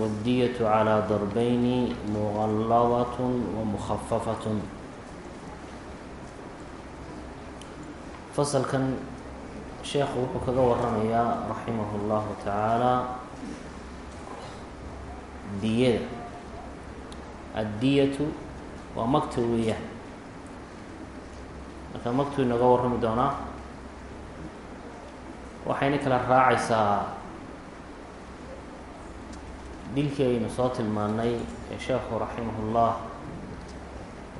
والدية على ضربين مغلظة ومخففة fasalkan sheekhu wuxuu kaga waramayaa raximah اllahu tacaala diyada addiyatu waa magta weeyaan marka magtuu inaga warrami doonaa waxayna kala raacaysaa dilkii aynu soo tilmaanay ee sheekhu raximah ullah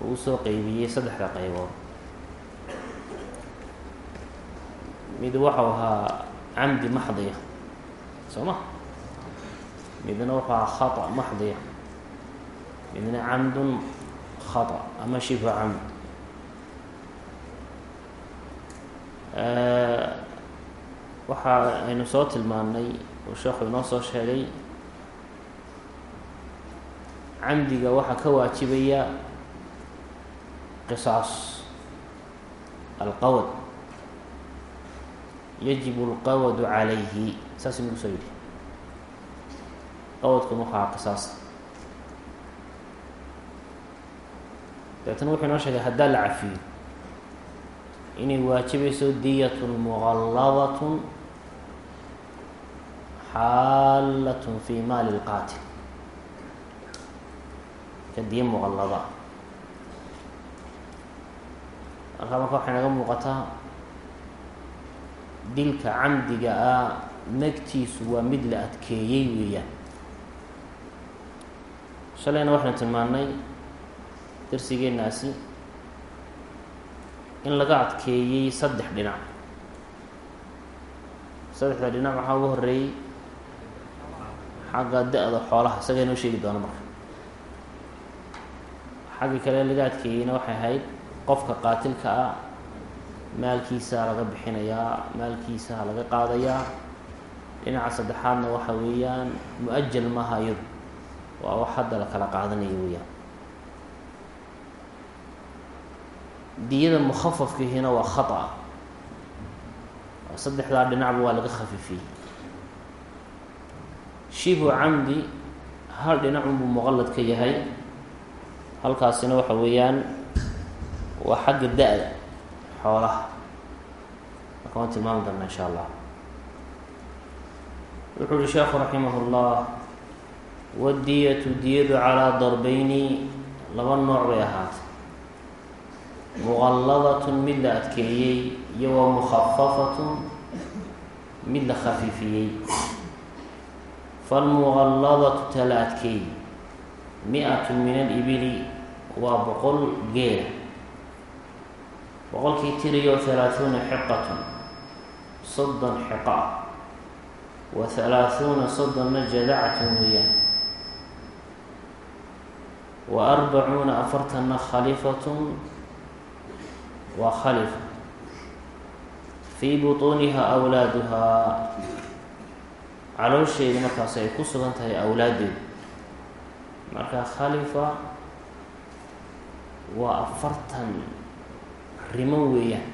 uu u soo qeybiyey saddexda qaybood. Mid waxau ahaa camdi maxdiya soo ma? Midna wuxuu ahaa khata maxdiya midna camdun khata ama shifu camd. Waxa aynu soo tilmaanay uu sheekhu inoo soo sheegay camdiga waxaa ka waajibaya qisaas. Alqawad. Yajib اlqawadu calayhi saas inagu soo yidhi. Qawadkuna waxaa qisaasta dabeetana wuxuu inoo sheegay haddaa la cafiyo inay waajibayso diyatun muqalladatun xaalatun fi maali اlqaatil diya muqallada markaa marka waxay naga muuqataa dilka camdiga ah nagtiisu waa mid la adkeeyey weeyaan. Shalayna waxaynu tilmaannay darsigeenaasi in laga adkeeyey saddex dhinac. Saddexda dhinac waxaa ugu horeeyey xagga da-da xoolaha isaga inoo sheegi doono marka xagga kale laga adkeeyeyna waxay ahayd qofka qaatilka ah maalkiisa laga bixinayaa maalkiisa laga qaadayaa dhinaca saddexaadna waxa weeyaan mu'ajal maaha iyadu waa wax hadda la kala qaadanayo weeyaan. Diyada mukhafafkihiina waa khata. Saddexdaa dhinacba waa laga khafifiyey. Shibu camdi hal dhinacunbuu muqallad ka yahay halkaasina waxa weeyaan waa xagga da-da xoolaha. Marka waan tilmaami doonaa insha allah. Wuxuu uhi sheekhu raximah اllah waddiyatu diyadu calaa darbeyni laba nooc bay ahaatay. Muqalladatun mid la adkeeyey iyo wa mukhafafatun mid la khafiifiyey. Falmuqalladatu tala adkeey mi-atu min alibili waa boqol geela boqolkii tiriyo halaaثuuna xiqatun soddon xiqa ah wa halaaثuuna soddonna jadacatun weeyaan wa arbacuuna afartanna khalifatun waa khalifa fii buطuuniha awlaaduhaa caloosheeda markaas ay ku sugan tahay awlaaddeedu marka khalifa waa afartan riman weeyaan.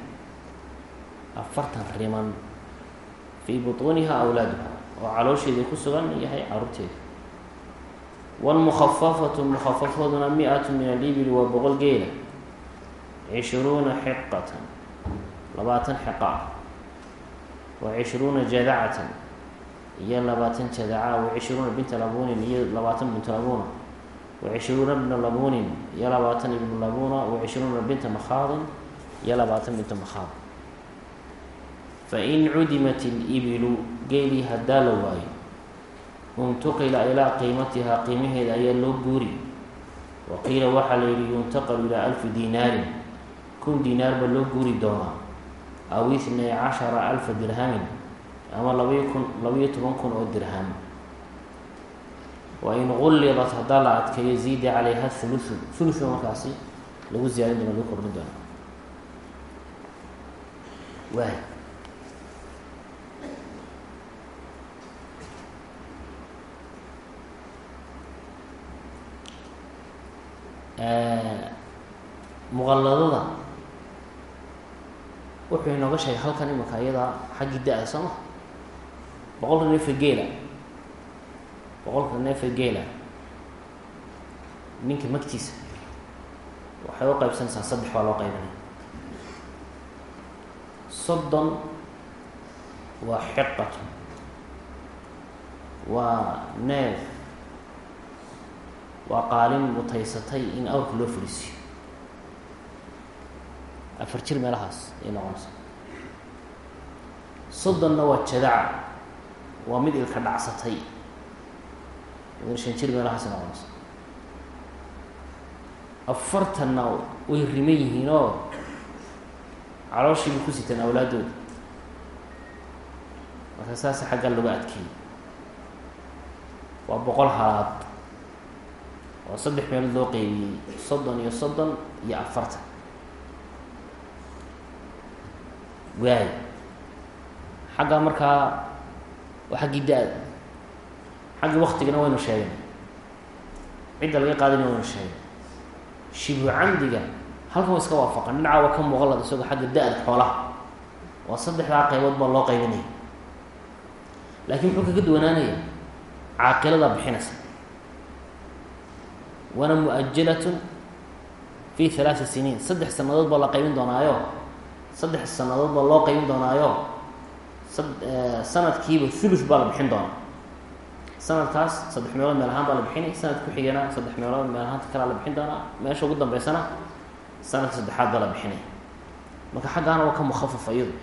Afartan riman. Fii buطuuniha awlaaduha oo caloosheedii ku sugan yahay caruurteeda. Wاlmukhafafatu mukhafafaduna mi-atu min alibili waa boqol geela. Cishruuna xiqatan labaatan xiqa. Wa cishruuna jadacatan. Iyo labaatan jadaca. Wa cishruuna binta labunin iyo labaatan bintu labuna cishruuna bna labunin iyo labaatan ibnu labuna wa cishruuna binta makhaadin iyo labaatan bintu makhaad fain cudimat ilibilu geelii haddaa la waayo untuqila ilaa qiimatihaa qiimaheeda ayaa loo guuri wa qiila waxaa la yihi yuntaqalu ilaa alfi dinaarin kun dinaarba loo guuri doonaa aw itnay cashara alfa dirhamin ama labayo kun labayo toban kun oo dirham wain gullidat haddaa la adkeeyo ziida calayha huluthu hulutna markaasi lagu ziyaadin doona lagu kordhin doona waay muqalladada wuxuu inooga sheegay halkan imika iyadaa xaggii da-da soo ma? Boqolka neefa geela boqolka neefa geela ninka magtiisa. Waxay u qaybsanaysaa saddex baa loo qaybinaya soddon waa xiqatu. Waa neef. Waa qaalin mutaysatay in awrka loo fadhiisiyo afar jir meelahaas ay noqonaysa soddonna waa jadaca waa mid ilka dhacsatay shan jir meelahaas ay noqonaysa afartanna way riman yihiin oo calooshiibay ku sitaan awlaaddooda marka saas xaggaa lagu adkeeyey. Waa boqol halaad oo saddex meelood loo qeybiyey soddon iyo soddon iyo afartan. Waay xaggaa markaa waa xaggii da-da xaggii waktigana waynu sheegay. Cidda laga qaadayna waynu sheegay. Shibu camdiga halkan wa iska waafaqan. Dhinaca waa ka muuqalad isagoo xagga da-da xoolaha. Waa saddexdaa qaybood baa loo qaybinaya laakiin muxuu kaga duwanaanaya caaqiladaa bixinaysa. Waana mu'ajalatun fi halaati siniin. Saddex sanadood baa la qaybin doonaayo. Saddex sanadood baa loo qaybin doonaayo. Sanadkiiba thuluth baa la bixin doonaa sanadkaas saddex meelood meel ahaan baa la bixinay sanad ku-xigana saddex meelood meel ahaanta kalea la bixin doonaa. Meesha ugu dambeysana sanadka saddexaad baa la bixinay. Marka xaggaana waa ka mukhafaf iyadu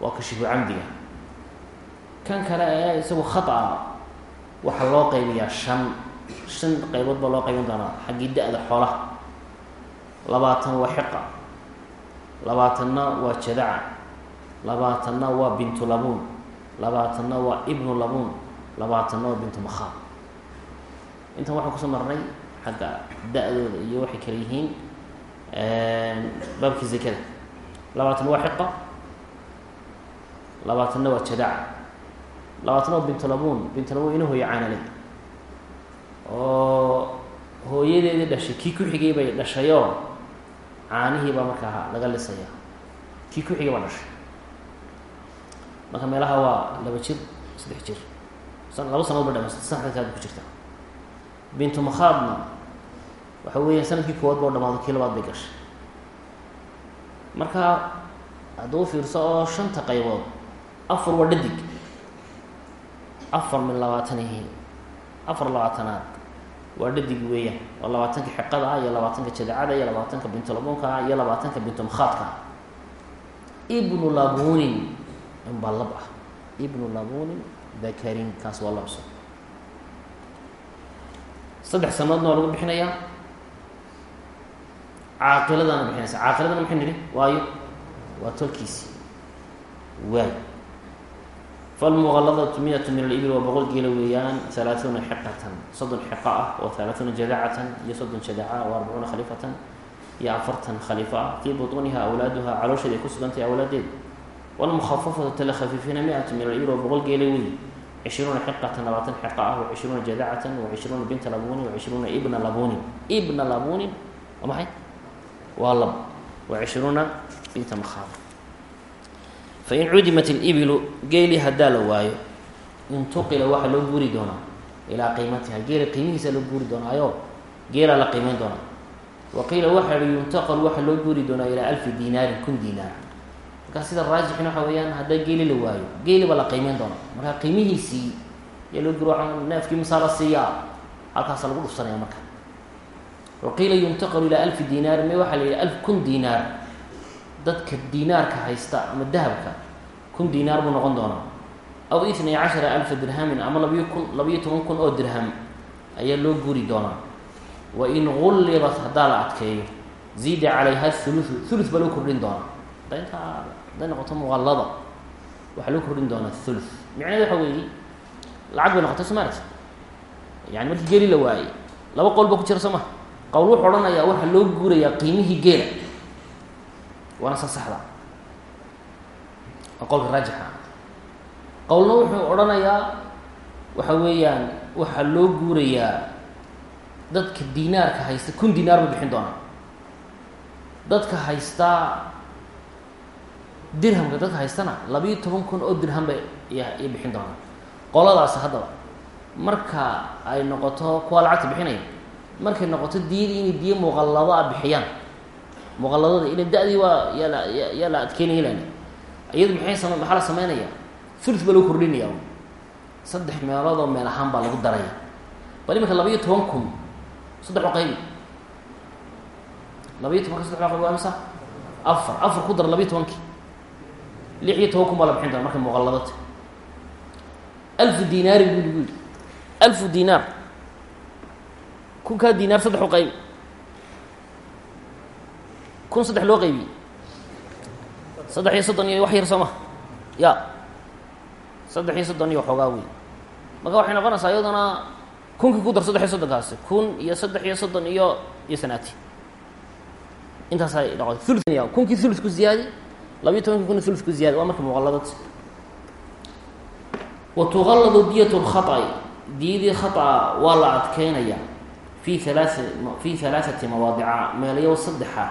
waa ka shibu camdiga. Kan kale ee isagu khata-a waxaa loo qaybiyaa shan shan qaybood baa loo qaybin doonaa. Xaggii da-da xoolaha. Labaatan waa xiqa. Labaatanna waa jadaca. Labaatanna waa bintu labuun. Labaatanna waa ibnu labuun labaatanna waa bintu makhaab intan waxaan ku soo marnay xagga da-dooda iyo waxay kala yihiin baabkii zakada. Labaatanna waa xiqa labaatanna waa jadaca labaatanna waa bintu labuun bintu labuun ina hooya caanaley oo hooyadeedii dhashay kii ku xigay bay dhashayoo caanihii baa markaa laga lisaya. Kii ku xigay baa dhashay. Marka meelaha waa laba jir saddex jir laba sanadood ba dhamaystay sanadkaad ku jirta bintu makhaadna waxa weeyaan sannadkii koowaad bao dhamaado kii labaad bay gashay. Marka hadduu fiirso oo shanta qaybood afar waa dhadig. Afar min labaatan afar labaatanaad waa dhadig weeyaan. Waa labaatanka xiqada ah iyo labaatanka jadacada iyo labaatanka bintu labuunka ah iyo labaatanka bintu makhaadka ah. Ibnu labunin inbaa lab ah. Ibnu labunin dakarin kaas waa labso saddex sanadoodna waa lagu bixinayaa caaqiladana bixinaysa caaqiladana maxay nidhi waayo waa tolkiisi waay falmuqaladatu miyatu min alibil waa boqol geela weeyaan halaaثuuna xiqatan soddon xiqa ah oo halaaثuuna jadacatan iyo soddon jadaca o arbacuuna khaliifatan iyo afartan khaliifo ah fii buطuniha awlaaduha caloosheeda ay ku sugantahay awlaadeeda wlmukhafafatu tala khafiifina miatu min alibil waa boqol geela weey cishruuna xiqatan labaatan xiqa ah wacishruuna jadacatan wacishruuna binta labunin wacishruuna ibna labunin ibna labunin waa maxay waa lab wacishruuna binta makhaab fain cudimat ilibilu geeli haddaa la waayo intuqila waxaa loo guuri doonaa ilaa qiimatiha geela qiimihiisa loo guuri doonaayo geelaa la qiimeyn doonaa wa qiila yuntaqal waxaa loo guuri doonaa ilaa alfi dinaarin kun dinaar markaa sida raajixin waxa weeyaan haddaa geeli la waayo geeli baa la qiimeyn doonaa. Markaa qiimihiisii yaa loo waa neefkii misaa la siiyaa halkaasa lagu dhufsanaya marka. Wa qiila yuntaqalu ilaa alfi dinaarin me waxaa la yihi alf kun dinaar. Dadka dinaarka haysta ama dahabka kun dinaar buu noqon doonaa. Aw itnay cashara alfa dirhamin ama labiyo kun labiyo toban kun oo dirham ayaa loo guuri doonaa. Wa in gullibat haddaa la adkeeyo. Ziida calayha huluthu thuluth baa loo kordhin doonaa hadday noqoto muqallada. Waxaa loo kordhin doonaa thuluth. Micneed waxa weeye lacag bay noqotay somalit yani markii geeli la waayey laba qowl ba ku jira soo maha qowl wuxuu odhanayaa waxaa loo guurayaa qiimihii geela. Waana sa saxda. Waa qowlka raajixa. Qowlna wuxuu odhanayaa waxa weeyaan waxaa loo guurayaa dadka dinaarka haysta kun dinaar ba bixin doonaa dadka haystaa dirhamka dadka haystana labiiyo toban kun oo dirham bay iyo bixin doonaa qoladaasi haddaba marka ay noqoto kuwa lacagta bixinaya markay noqoto diyadii inay diya muqallado a bixiyaan muqalladada ila da-dii waa yaa la yaa la adkeynaya lan iyadu maxay same maxaa la sameynaya? Thuluth baa lagu kordhinaya saddex meelood oo meel ahaan baa lagu daraya. Bal iminka labiiyo toban kun saddex oo qaybi labiiyo tobanka saddex oo qaybi waa misa afar afar ku dar labiiyo tobankii lix iyo toban kun baa la bixin doona markay muqalladata alfu dinaarin buu lagu yidhi alfu dinaar kunkaa dinaar saddex u qaybi kun saddex loo qaybiyey saddex iyo soddon iyo wax yar soo maha ya saddex iyo soddon iyo waxoogaa wey marka ku dar saddex iyo kun iyo saddex iyo soddon iyo iyo sanaati thulunya kunkii thuluth ku ziyaadi labiiyo tobankii kun thuluth ku ziyaadi waa marka muqalladad wa tuqalladu diyat lkhaطi diyadii khaطa waa la adkeynaya fi halaai fi halaaثati mawaadica meelayow saddexa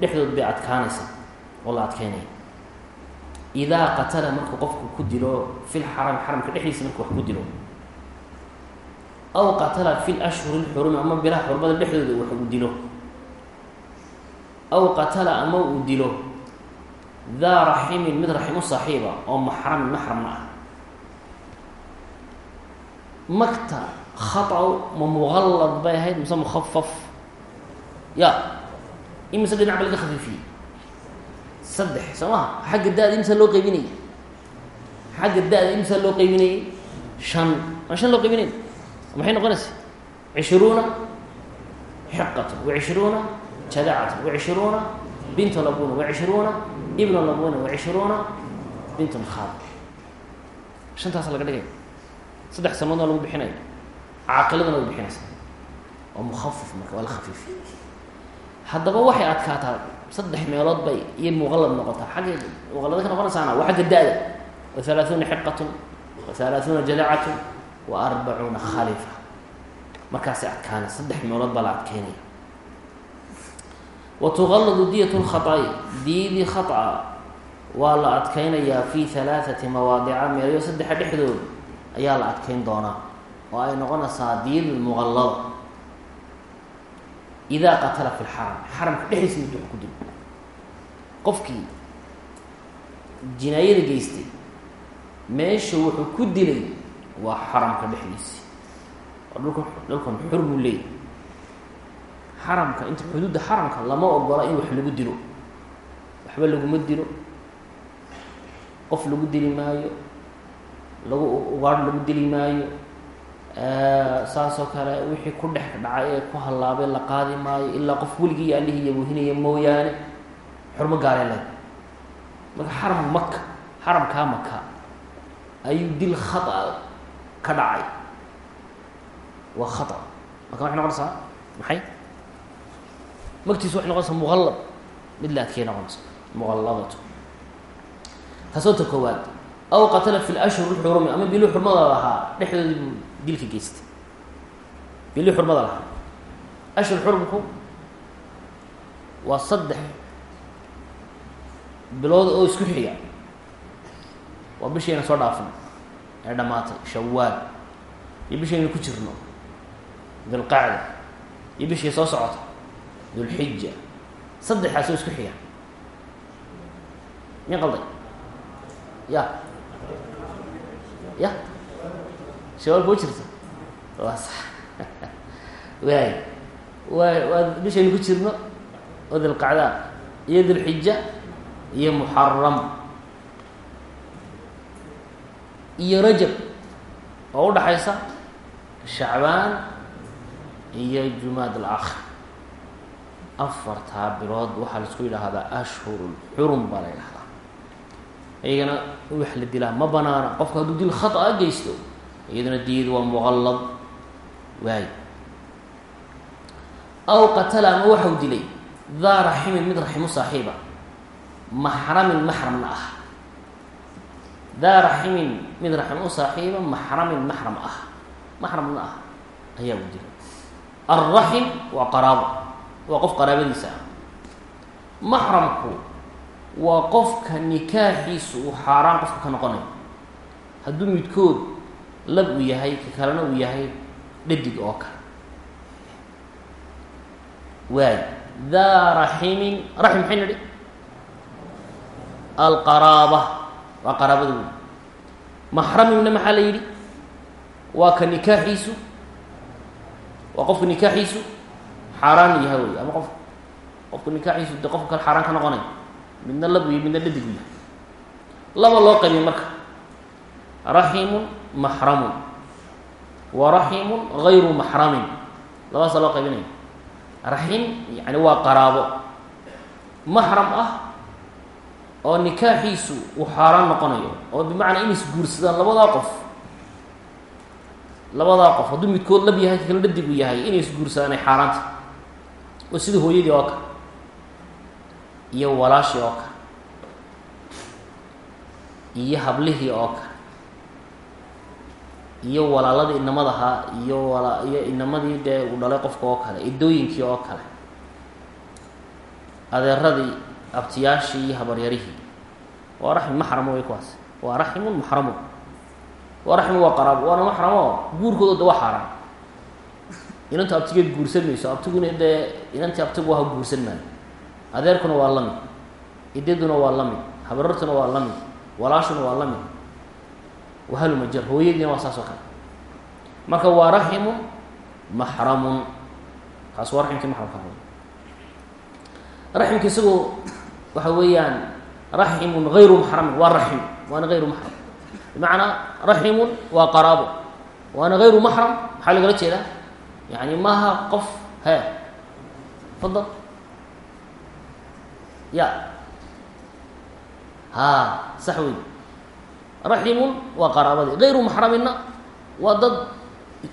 dhexdood bay adkaanaysa oo la adkeynaya idaa qatala markuu qofku ku dilo fi lxaram xaramka dhexdiisa marku wax ku dilo aw qatala fi lashhuri lxurumi ama bilaha xurmada dhexdooda wax uu dilo aw qatala ama uu dilo daa raximin mid raximo saaxiiba oo maxramin maxramna ah magta khaطaw ma muqallad bay ahayd mise mukhafaf ya imise dhinac ba laga khafiifiyey saddex soo maha xagga da-da imisa loo qaybinayay xagga da-da imisa loo qaybinayay shan aan shan loo qaybinay maxay noqonaysa cishruuna xiqatan wacishruuna jadacatan wacishruuna bint labuna wacishruuna ibn labuna wacishruuna bint lkhaad shantaasa laga dhigaya saddex sanadood lagu bixinaya caaqiladana way bixinaysa. Waa mukhafaf marka waa la khafiifiy haddaba waxay adkaataa saddex meelood bay iyo muqallad noqotaa. Xagga muqallada ka noqonaysaana waa xagga da-da wa halaaثuuna xiqatun wa halaaثuuna jadacatun wa arbacuuna khalifa markaasay adkaanay saddex meelood wa tuqalladu diyat lkhaطa'i diyadii khaطa waa la adkeynayaa fi halaaثati mawaadica meelyo saddexa dhexdood ayaa la adkeyn doonaa oo ay noqonaysaa diyad muqallada idaa qatala fi lxaram xaramka dhexdiisa mid wax ku dilo qofkii jinaayada geystay meesha wuxuu ku dilay waa xaramka dhexdiisi oo dhulka dhulkan xur buu leeyahy xaramka inta xuduudda xaramka lama ogola in wax lagu dilo. Waxba laguma dilo. Qof lagu dili maayo lagu ugaadh lagu dili maayo saasoo kale wixii ku dhex dhacay ee ku hallaabay la qaadi maayo ilaa qof weligii iyo allihii yabuhinaya mooyaane xurmo gaaree leed. Marka xaram maka xaramkaa maka ayuu dil khata ka dhacay. Waa khata. Marka waxay noqonaysaa maxay magtiisu waxay noqonaysaa muqallad mid la noqonaysa. Muqalladatu taasoo ta koowaad aw qatala fi lashhur lxurumi ama bilii xurmada lahaa dhexdoodii buu dilka geystay bilii xurmada lahaa. Ashhur xurumku waa saddex bilood oo isku xiga. Waa bishayna soo dhaafin ee dhammaatay shawaal iyo bishayna ku jirno dulqacda iyo bishii soo socota dulxija saddexaas oo isku xiga. Min qalday. Ya. Ya. Shawaal kuu jirta? Waa sax. Waay waa waa bishaynu ku jirno oo dilqacdaa iyo dilxija iyo muxaram iyo rajab oo udhaxaysa shacbaan iyo jumaad alaakhir afartaa bilood waxaa la isku yidhaahdaa ashhurul xurum baa la yidhahdaa iyagana in wax la dilaa ma banaana qofka hadduu dil khata geysto iyadana diyadu waa muqallad waay. Aw qatala ama waxau dilay daa raximin mid raximu saaxiiba maxramin maxramna ah. Daa raximin mid raxim u saaxiiba maxramin maxram ah. Maxramna ah ayaa u dilay. Alraxim waa qaraabo waa qof qaraabadiisa ah. Maxramku waa qofka nikaaxiisu uu xaaraan qofka ka noqonayo hadduu midkood lab uu yahay ka kalena uu yahay dhadig oo kale. Waay. Daa raximin raxim maxay nidhi? Alqaraaba. Waa qaraabada wey maxramimna maxaa la yidhi. Waa ka nikaaxiisu. Waa qofka nikaaxiisu xaaraan yahay wey ama qof qofka nikaaxiisu de qofka kale xaaraan ka noqonay. Midna lab iyo midna dhadig yahay laba loo qaybiya marka. Raximun maxramun. Wa raximun gayru maxramin. Labadaasa loo qaybinaya raxim yani waa qaraabo. Maxram ah oo nikaaxiisu uu xaaraan noqonayo. Oo bimacnaa inay isguursadaan labadaa qof. Labadaa qof. Hadduu midkood lab yahay kala dhadig u yahay inay isguursadaan ay xaaraanta oo sida hooyadii oo kale iyo walaashii oo kale iyo hablihii oo kale iyo walaaladii inamadahaa iyo wala iyo inamadii dee uu dhalay qofka oo kale idooyinkii oo kale adeeradii abtiyaashii iyo habaryarihii. Waa raxim maxramo way kuwaas. Waa raximun maxramun. Waa raximu waa qaraabo waana maxramo guurkooda de waa xaaraan inanta abtigeed guursan mayso abtiguna dee inantii abtigu aha guursan maayo adeerkuna waa la mid idaduna waa la mid habarartuna waa la mid walaashuna waa la mid wahalumajar hooyadiina waa saas kale. Marka waa raximun maxramun. Kaas waa raximkii maxramka raximka isagoo waxa weeyaan raximun gayru maxramin waa raxim. Waana gayru maxram bimacnaa raximun waa qaraabo. Waana gayru maxram maxaa lagala jeedaa yani maaha qof he fadal ya ha sax wey raximun waa qaraabadii gayru maxraminna waa dad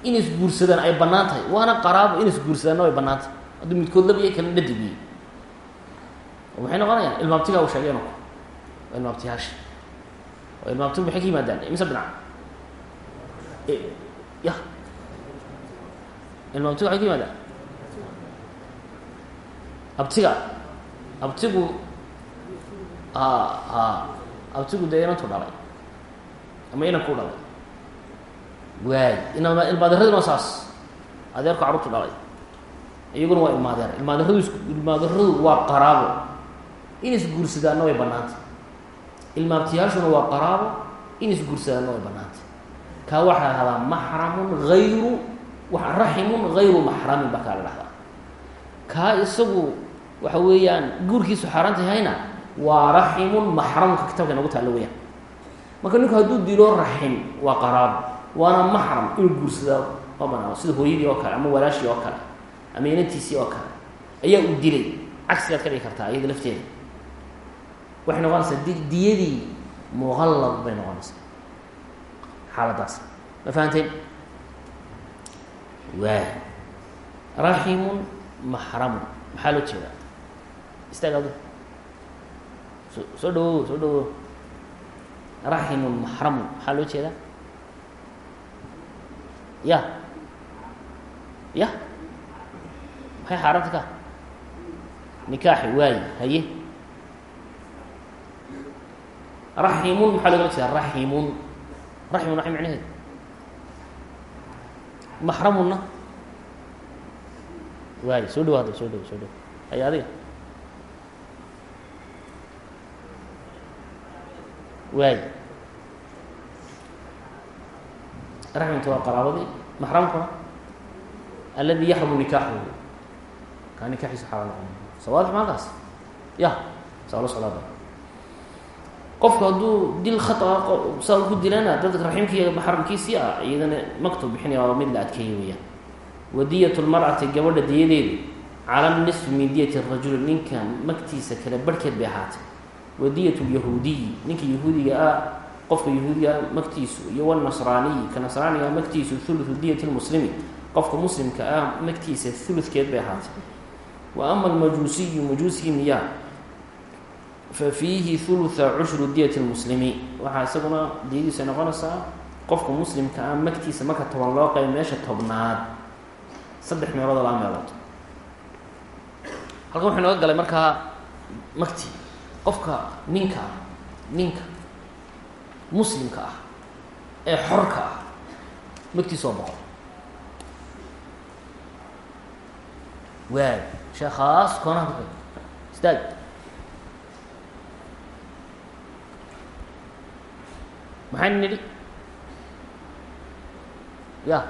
inay isguursadaan ay bannaan tahay waana qaraabo inay isguursadaanna way bannaan tahay hadduu midkood labiya kalena dhadigiyey maxay noqonayaan ilmaabtigaa u sheegeen waa ilmaabtiyaasha oo ilmaabtigu ilmaabtigu waxay ka yimaadaan abtiga? Abtigu? Ha ha abtigu dee inantu dhalay ama inanku dhalay waay inama ilmaaderadina waa saas. Adeerku carruurtu dhalay iyaguna waa ilmaadeer ilmaaderadu is ilmaaderadu waa qaraabo. In isguursadaanna way bannaantay ilmaabtiyaashuna waa qaraabo. In isguursadaanna way bannaantay kaa waxaa lahahdaa maxramun hayru raximun hayru maxramin baa kaa la dhahdaa kaa isagu waxa weeyaan guurkiisu xaaraanta yahayna waa raximun maxramka kitaabka inagu taalla weyaan marka ninku hadduu dilo raxim waa qaraabo waana maxram inuu guursadaa ma sida hooyadii oo kale ama walaashii oo kale ama inantiisii oo kale ayaa uu dilay. Cagsigaad ka dhigi kartaa iyada lafteeda. Waxay noqonaysaa di diyadii muqallad bay noqonaysaa. Xaaladaas. Ma fahanteen waa raximun maxramun maxaa loo jeedaa? Istaag adu so soo dhawow soo dhawow raximun maxramun maxaa loo jeedaa? Ya. Ya. Maxay xaaranta ka nikaaxi waayi haye. Raximun maxaa logala jeeda raximun raximun waxay macnaheedu maxramunna waayi soo dhawo hadda soo dhawo soo dhawo haye adiga waayi raximka waa qaraabadii maxramkuna aladi yaxrumu nikaaxuhu kaa nikaaxiisa xaaraan noqon sawaadix maalkaas ya saa la qofku hadduu dil khata saa ku dilana dadka raximkii maxramkiisii ah iyadana maktub bixinaya waa mid la adkeeyay weyaan wadiyat lmar'ati gabadha diyadeedu cala nisfi min diyati rajuli ninka magtiisa kale barhkeed bay ahaatay. Wadiyat lyahuudiyi ninka yahuudiga ah qofka yahuudiga magtiisu iyo wanasraaniyi ka nasraaniga magtiisu thuluthu diyati lmuslimi qofka muslimka ah magtiisa huludkeed bay ahaatay. Wa ama almajuusiyu majuusigii miyaa fa fiihi hulutha cushru diyati lmuslimiin waxaa isaguna diyadiisa noqonaysaa qofka muslimka ah magtiisa marka toban loo qayb meesha tobnaad. Saddex meelood oo laba meelood. Halkan wuxuu nooga galay markaa magti. Qofka ninka ah ninka muslimka ah ee xorka ah magtiisa waa boqol waay sheekhaas koonaha istaag maxaynu nidhi ya.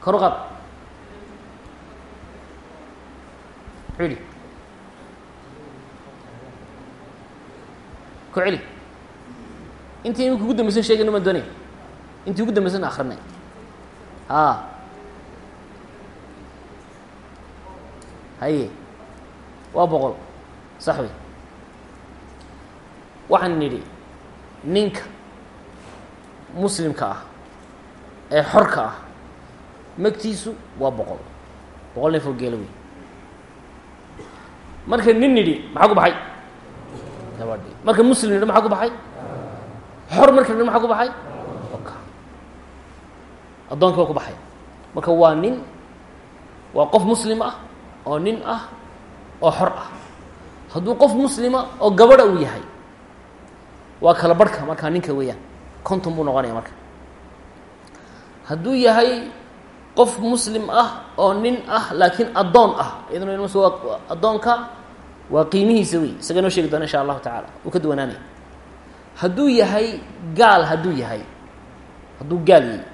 Kor u ku celi intii imika ugu dambaysan sheegayno maan doonaya intii ugu dambaysan akrinay a haye waa boqol sax wey waxaan nidhi ninka muslimka ah ee xorka ah magtiisu waa boqol. Boqol neef oo geela wey marka nin nidhi maxaa ku baxay? Gabadhi marka muslim nidhi maxaa ku baxay? Xor marka nidhi maxaa ku baxay? Oka addoonkii waa ku baxay. Marka waa nin waa qof muslim ah oo nin ah oo xor ah. Hadduu qof muslima oo gabadha uu yahay waa kala barhka markaa ninka weeyaan. Konton buu noqonaya marka. Hadduu yahay qof muslim ah oo nin ah laakiin addoon ah iyaduna ns addoonka waa qiimihiisa wey isaga noo sheegi doona insha allahu tacaala. Uu ka duwanaanaya. Hadduu yahay gaal hadduu yahay hadduu gaal yahay.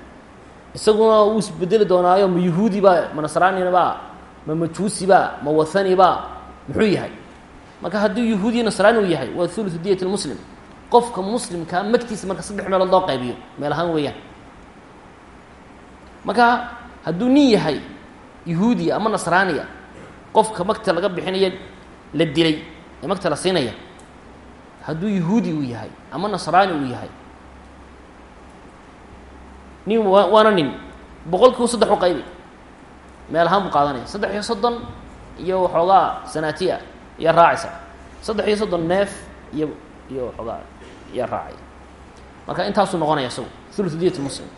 Isaguna wuu isbedeli doonaayo ma yuhuudi baa ma nasraanina baa ma majuusi baa ma wathani baa muxuu yahay. Marka hadduu yahuudiya nasraani uu yahay waa thuluthu diyat lmuslim qofka muslimkaa magtiisa marka saddex meelood loo qaybiyo meel ahaan weeyaan. Marka hadduu nin yahay yahuudiya ama nasraaniya qofka magta laga bixinaya la dilay ee magta la siinaya hadduu yahuudi uu yahay ama nasraani uu yahay nin wa waana nin boqolkiiba saddex u qaybi meel ahaan buu qaadanaya. Saddex iyo soddon iyo waxoogaa sanaatiya iyo raacaysa saddex iyo soddon neef iyo iyo waxoogaa iyo raacay. Marka intaasuu noqonaya isagu thuluthu diyat muslim.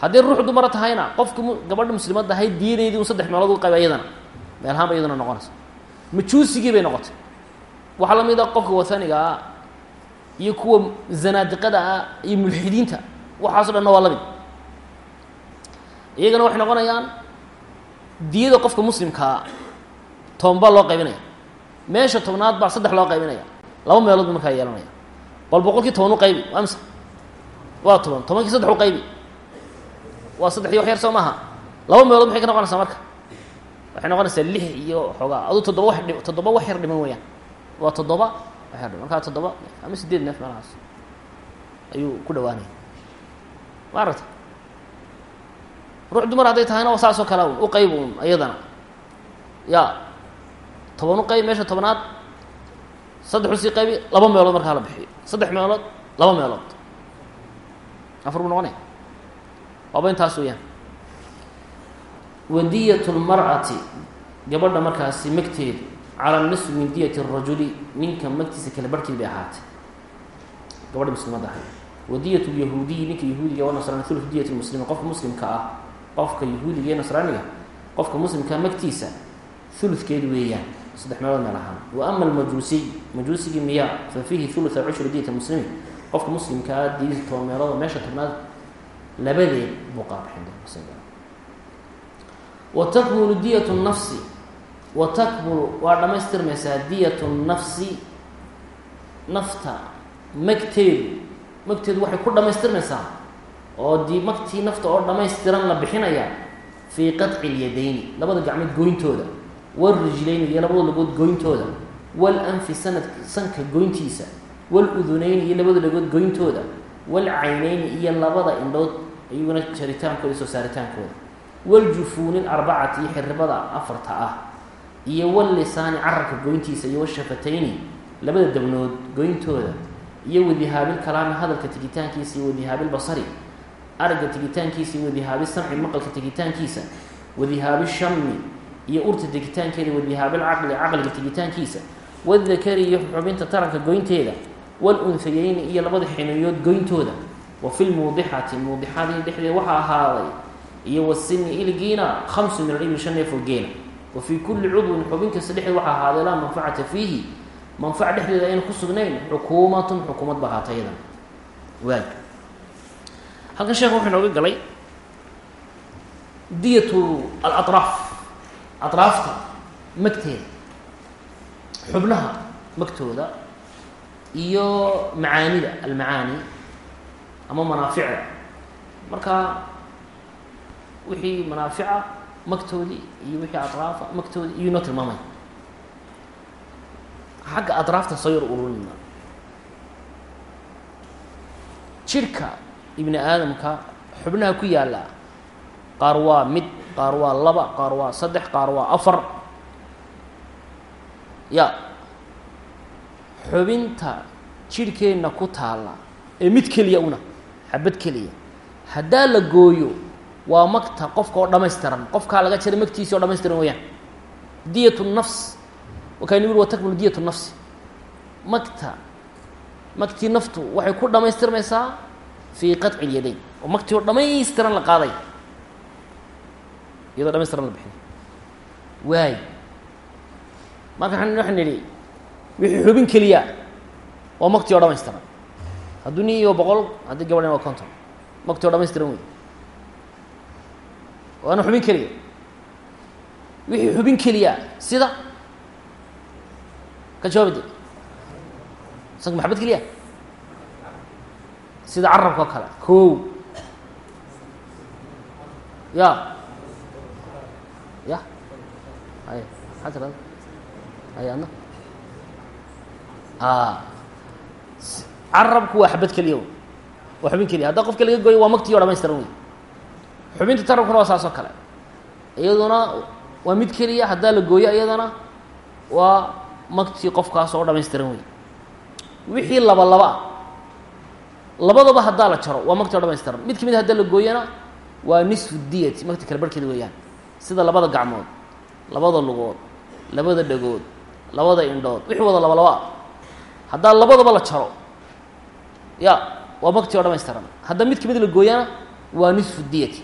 Haddii ruux dumara tahayna qofki gabadha muslimadda ahayd diyadeydii un saddex meelood u qayba iyadana meel ahaan ba iyadana noqonaysa. Majuusigii bay noqotay. Waxaa la mid a qofka wathaniga ah iyo kuwa zanaadiqada ah iyo mulxidiinta waxaaso dhanna waa la mid iyagana waxay noqonayaan diyada qofka muslimkaa toban baa loo qaybinaya. Meesha tobnaad baa saddex loo qaybinaya. Laba meelood markaa yeelanaya bal boqolkii toban u qaybi waa mise waa toban. Tobankii saddex u qaybi. Waa saddex iyo wax yar soo maaha. Laba meelood maxay ka noqonaysaa marka? Waxay noqonaysaa lix iyo xoogaa. Aduu toddoba wax dhi toddoba wax yar dhiman weeyaan. Waa toddoba wax yar dhiman. Markaa toddoba ama sideed neef meelahaas ayuu ku dhawaanaya ma aragta? Ruux dumar hadday tahayna waa saasoo kale un u qayb un iyadana ya toban u qayb meesha tobnaad saddex u sii qaybi laba meelood markaa la bixiyo saddex meelood laba meelood. Afar buu noqonaya waaba intaas weeyaan. Wadiyat lmar'ati gabadha markaasi magteedu cala nisfi min diyati rajuli ninka magtiisa kala barhkeed bay ahaatay. Gabadha muslimadda ahay wadiyat lyahuudiyi ninka yahuudiga wa nasrani thuluthu diyat lmuslimi qofka muslimka ah qofka yahuudiga iyo nasraaniga qofka muslimkaa magtiisa thuludkeedu weeyaan saddex meelood meel ahaan wa ama almajuusiy majuusigii miyaa fa fiihi thulutha cushri diyat muslimi qofka muslimkaa diisa toban meelood meesha tobnaad labadeed buu qaabixin wa takmulu diyat nafsi wa waa dhammaystirmaysaa diyat nafsi nafta magteedu. Magteedu waxay ku dhammaystirmaysaa oo di magtii nafta oo dhammaystiran la bixinaya fii qaطci اlyadayni labada gacmood goyntooda wاlrijlayni iyo labada lagood goyntooda walanfi sanad sanka goyntiisa wاludunayni iyo labada lagood goyntooda wاlcaynayni iyo labada indhood iyaguna jaritaankooda soo saaritaankooda wاljufuuni اarbacati iyo xiribada afarta ah iyo wاllisaani carabka goyntiisa iyo wshafatayni labada dabnood goyntooda iyo wadihaabilkalaami hadalka tigitaankiisa iyo wadihaabilbasari aragga tegitaankiisa wadihaabi samci maqalka tegitaankiisa wadihaabi shami iyo urta tegitaankeeda wadihaabi lcaqli caqliga tegitaankiisa. Wadakari iyo xubinta taranka goynteeda walunhayeyni iyo labada xiniyood goyntooda. Wa fi lmuudixati muudixadii dhexdeeda waxaa ahaaday iyo wasini iligiina khamsu min alibli shan neefoo geela. Wa fii kulli cudwin xubin kasta dhexdeed waxaa ahaaday laa manfacata fiihi. Manfac dhexdeeda ayna ku sugnayn xukuumatun xukuumad ba ahaata yadan waag halkan sheekh wuxuu inooga galay diyatu alatraaf atraafta magteeda xubnaha magtooda iyo macaanida almacaani ama manaaficda marka wixii manaafica magtoodii iyo wixii atraafa magtoodii iyuu noo tilmaamay xagga atraafta soo yar ururinna jirhka ibni aadamka xubnaha ku yaalla qaar waa mid qaar waa laba qaar waa saddex qaar waa afar. Ya xubinta jirhkeenna ku taalla ee mid keliya una xabad keliya haddaa la gooyo waa magta qofka oo dhamaystiran qofkaa laga jaray magtiisi oo dhamaystiran weyaan diyat nafs wakaa nibir wa takmulu diyat nafsi. Magta magtii naftu waxay ku dhamaystirmaysaa fii qaطci اlyadayn oo magtii oo dhamaystiran la qaaday iyadoo dhamaystiran la bixinay waay. Marka waxaan nidhi wixii xubin keliya waa magtii oo dhamaystiran hadduu nin iyo boqol haddii gabadhan waa conton magtii oo dhamaystiran wey waana xubin keliya. Wixii xubin keliya sida? Ka jawaabade sanka maxabad keliya? Sida carabka oo kale. Ko ya ya hay carabku waa xabad keliya waa xubin keliya. Haddaa qofka laga waa oo kale. Iyaduna waa mid keliya haddaa la gooyo iyadana waa magtii qofkaas oo dhamaystiran wey wixii laba laba labadaba haddaa la jaro waa magti o dhamaystiran mid ka mid haddaa la gooyana waa nisfu diyati magti kale barhkeeda weeyaan. Sida labada gacmood labada lugood labada dhagood labada indhood wixii wada laba haddaa labadaba la jaro ya waa magti oo dhamaystiran. Haddaa mid ka mid la gooyana waa nisfu diyati.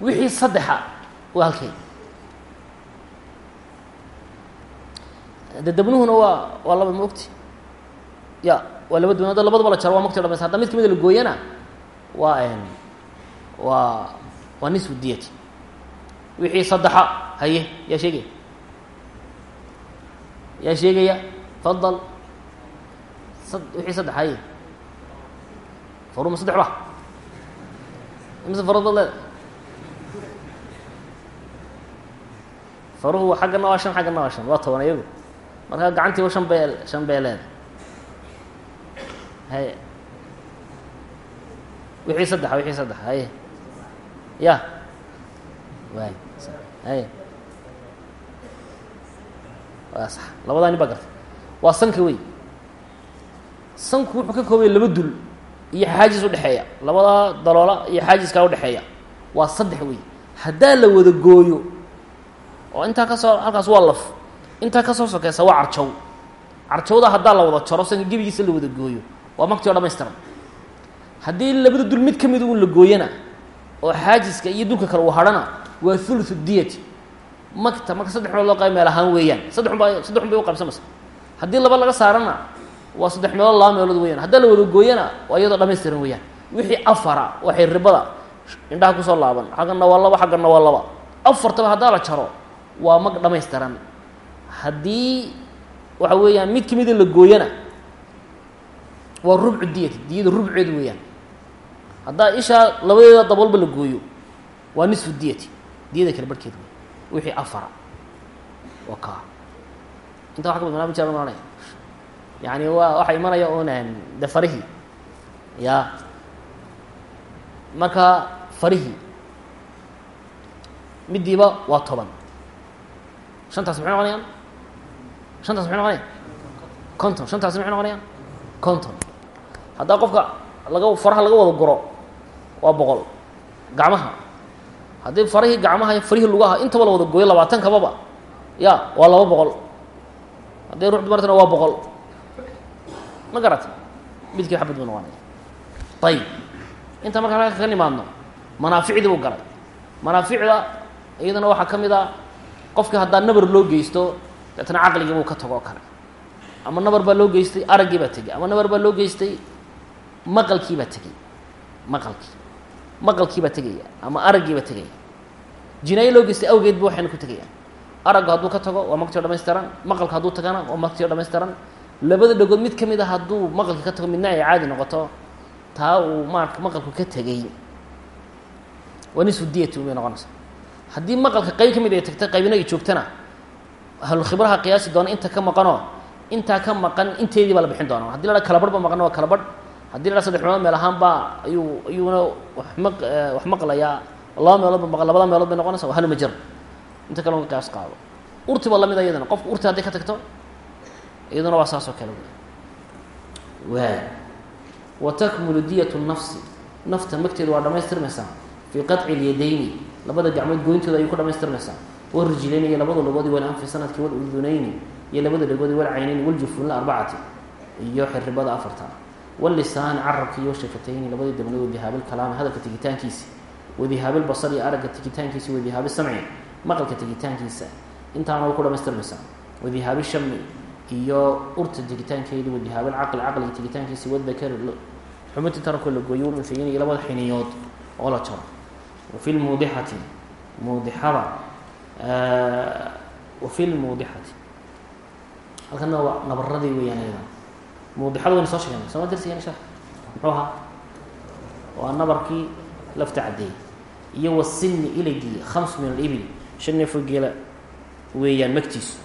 Wixii saddexa waa halkeed de dabnuhuna waa waa laba ma ya waa laba dubn hadda labadaba la jaro waa magti o dhamaystiran. Hadda mid ka mid la gooyana waa waa waa nisfu diyati wixii saddexa. Haye yaa sheegaya yaa sheegaya? Fadal. Sad wixii saddex haye. Faruma saddex ba. Imise farood baad faruhu xaggana waa shan xaggana waa shan waa toban iyagu. Markaa gacantiiba shan bee shan bee haye. Wixii saddexa wixii saddexa haye. Ya waay waa sax labadaa nin baa gartay waa sanka wey sanku wuxuu ka koobaya laba dul iyo xaajis udhexeeya labadaa daloola iyo xaajiskaa udhexeeya waa saddex wey haddaa la wada gooyo oo intaa ka soo halkaas waa laf. Intaa ka soo sokeysa waa carjaw carjawda haddaa la wada jaro sanka gebigiisa la wada gooyo. Waa magtii o dhamaystiran. Haddii labada dul mid ka mid un la gooyana oo xaajiska iyo dulka kale uu hadhana waa thuluthu diyati magta marka saddex meelood loo qayb meel ahaan weeyaan. Saddexun baa saddexun bay u qaybsamaysa haddii laba laga saarana waa saddex meelood laba meelood weyaan haddaa la wada gooyana waa iyadoo dhamaystiran weeyaan. Wixii afara waxay ribada indhaha ku soo laaban. Xaggana waa laba xaggana waa laba. Afartaba haddaa la jaro waa mag dhamaystiran haddii waxa weeyaan mid kamida la gooyana waa rubcu diyati diyada rubceedu weeyaan. Haddaa ishaa labadeeda daboolba la gooyo waa nisfu diyati diyada kale barhkeed wey wixii afara waa kaa intaa wax ka badnaa jaa maanaya yani waa waxaa imanaya un de farihii ya marka farihii midiiba waa toban shantaas maxay noqonayaan shantaas maxay noqonayaan conton shantaas maxay noqonayaan conton haddaa qofka laga faraha laga wada guro waa boqol gacmaha haddii farihii gacmaha farihii lugaha intaba la wada gooyo labaatan kababa ya waa laba boqol. Hadday ruux dumartana waa boqol. Ma garata midkii xabad buu noqonaya. Ayib inta markaan halka ka nimaadno manaaficdii buu galay. Manaaficda iyadana waxaa ka mid a qofkii haddaa nabar loo geysto deetna caqligii buu ka tago kale. Ama nabar baa loo geystay araggii baa tegey. Ama nabar baa loo geystay maqalkii baa tegey. Maqalkii maqalkii baa tegaya ama araggii baa tegaya. Jinaayo loo geystay awgeed ba waxayna ku tegayaan aragga hadduu ka tago waa maktiyo dhamaystiran. Maqalka hadduu tagana waa maktiyo dhamaystiran. Labada dhagood mid ka mid a hadduu maqalkii ka tago midna ay caadi noqoto taa uu maarka maqalku ka tegey waa nisfu bay noqonaysa. Haddii maqalka qayb ka mid ay tagta qaybina ay joogtana ahlulkhibraha qiyaasi doona inta ka maqanoo intaa ka maqan inteedii baa la bixin doona haddii la kala barh ba maqan waa kala barh haddii la saddex meelood meel ahaan baa ayuu ayuuna wax maq wax maqlayaa. Laba meelood ba labada meelood bay noqonaysa waa hal inta kale uga qiyaas qaado. Urti ba la mid a iyadana. Qofka urti hadday ka tagto iyaduna waa saas oo kale waay wa takmulu diyatu nafsi. Nafta magteedu waa dhamaystirmaysaa fii qaطci اlyadayni labada gacmood goyntooda ayuu ku dhamaystirmaysaa warijlayni iyo labada lugoodi walanfi sannadkii waludunayni iyo labada dhagoodi walcaynayni waljufuunla arbacati. Iyo xiribada afarta walisaani carabki iyo shafatayni labadii dabnood wadihaabilkalaami hadalka tegitaankiisi wadihaabilbasari aragga tegitaankiisi wadihaabi samci maqalka tegitaankiisa intaana ku dhamaystirmaysaa wadihaabi shami iyo urta tegitaankeedi wadihaabilcaqli caqliga tegitaankiisi wadakari xubintii taranko la gooyo walunsayni iyo labada xiniyood oo la jaro wafi lmuudixati muudixada wafi lmuudixati halkana waa nabaradii weyaan ayada muudixada wayna soo sheegnay sooma darsigan sheekh? Muxuu ahaa? Waa nabarkii lafta caddeeyey iyo wasinni iligii khams min alibil. Shan neefoo geela weeyaan magtiisu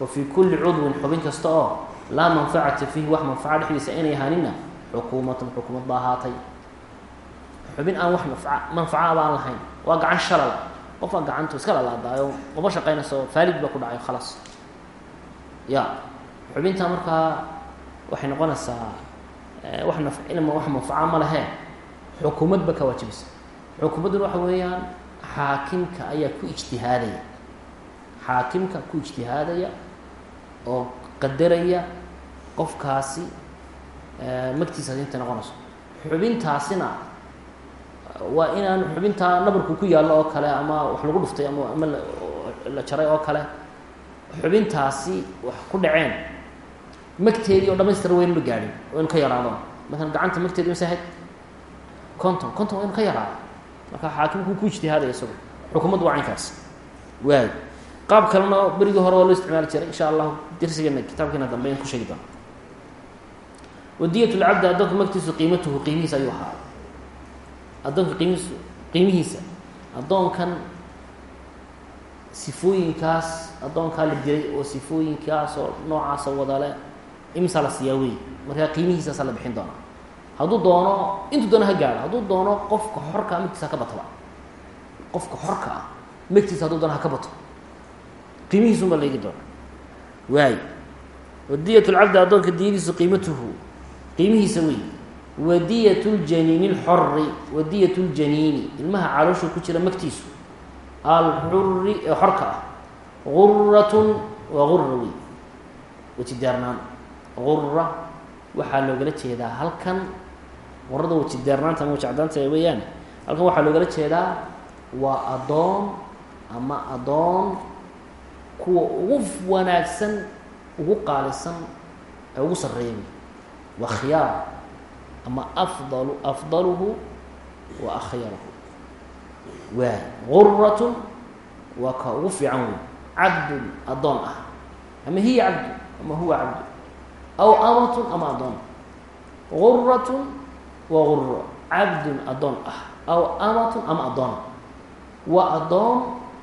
wa fii kulli cudwin xubin kasta oo laa manfacata fiihi wax manfaca dhexdiisa aynay ahaanina xukuumatun xukuumad ba ahaatay. Aan wax manfa manfaca baan lahayn. Waa gacan shalal qofaa gacantu iska lalaadaayo maba shaqaynayso faalid baa ku dhacayo khalaas ya xubintaa markaa waxay noqonaysaa wax naf ilma wax manfaca ma lehe xukuumad ba ka waajibisa. Xukuumadduna waxa weeyaan xaakimka ayaa ku ijtihaadaya. Xaakimka ku ijtihaadaya oo qadaraya qofkaasi magtiisaas intay noqonayso. Xubintaasina waa inaan xubintaa nabarku ku yaallo oo kale ama wax lagu dhuftay ama ama la jaray oo kale xubintaasi wax ku dhaceen magteedii oo dhamaystira waynu la gaadhin waynu ka yaraado. Maalan gacanta magteedi masaahid conton conton waynu ka yaraado. Marka xaakimku ku ijtihaadaya isagu. Xukuumaddu waa caynkaas. Waay. Qaab kalena berigii hore waa loo isticmaali jiray insha allahu darsigeena kitaabkeena dambe ku sheegi doona wadiyat lcabdi addoonka magtiisu qiimatuhu qiimihiisa ayuu ahaa. Addoonka qiimihiisu qiimihiisa addoonkan sifooyinkaas addoonkaa la diray oo sifooyinkaas oo noocaasa wadale imsaa la siiyaa wey markaa qiimihiisaasaa la bixin doonaa hadduu doono intuu doono ha gaadho. Hadduu doono qofka xorka ah magtiisa ha ka bataba qofka xorka ah magtiisa hadduu doono ha ka bato. Qiimihiisun baa la waay. Wadiyat lcabdi addoonka diyadiisu qiimatuhu. Qiimihiisa wey wadiyat ljaniini lxori wadiyat ljaniini ilmaha caloosha ku jira magtiisu. Alxuri ee xorka ah. Guratun waa gura wey wejideernaan gura waxaa loogala jeedaa halkan. Qurada wejideernaanta ama wejicadaanta weeyaan. Halkan waxaa loogala jeedaa waa addoon ama addoon kuwa ugu wanaagsan ugu qaalisan ee ugu sarreeya. Waa khiyaar ama afdalu afdaluhu wa akhyarahu waay guratun waa ka ugu fiican cabdun addoon ah. Ama hiya cabdu ama huwa cabdu aw amatun ama addoon guratun waa guro cabdun addoon ah aw amatun ama addoon waa addoon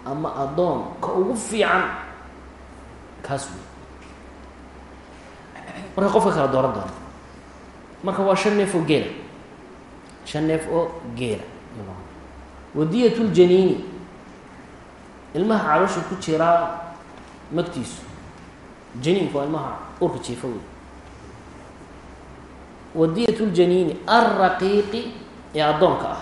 ama addoon ka ugu fiican kaas wey marka qofka kala dooran doona marka waa shan neef oo geela shan neef oo geela wadiyat ljaniini ilmaha caloosha ku jiraa magtiisu janiinka waa ilmaha urka jiifa wey wadiyat ljaniini alraqiiqi ee addoonka ah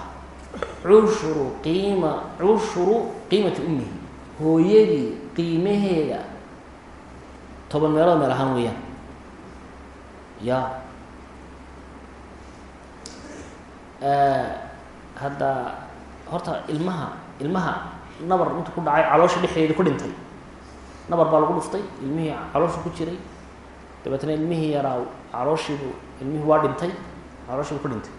cushuru qiima cushuru qiimati ummihi hooyadii qiimaheeda toban meelood meel ahaan weeyaan ya hadda horta ilmaha ilmaha nabar intu ku dhacay caloosha dhexdeeda ku dhintay nabar baa lagu dhuftay ilmihii caloosha ku jiray dabeetna ilmihii yaraa calooshiibu ilmihii waa dhintay calooshiibu ku dhintay.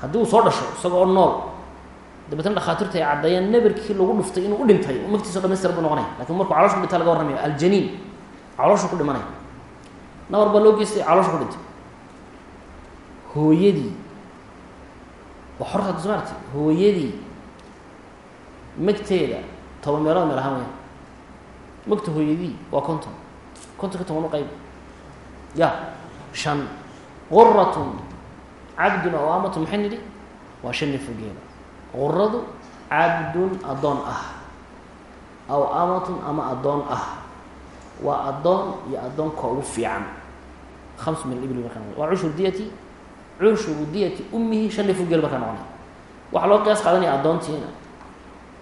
Haddii uu soo dhasho isagoo nool dabeetna dhakhaatiirta ay caddeeyaan nabarkii lagu dhuftay inuu u dhintay magtiiso dhamaystir buu noqonaya laakiin markuu calosha ku laga warramaya aljaniin caloosha ku dhimanaya nabar baa loo geystay caloosha ku dhintay. Hooyadii waa xorta hadda smaarti hooyadii magteeda toban meelood meel ahaan wayaan magta hooyadii waa konton kontonka toban u qayb ya shan quratun cabdun aw amatun maxay nidhi waa shan neef geela quradu cabdun addoon ah aw amatun ama addoon ah waa addoon iyo addoonka ugu fiican khams min ibli markaa waa cushur diyati cushuru diyati ummihi shan neef geel markaa noqonay waxaa loo qiyaas qaadanaya addoontiina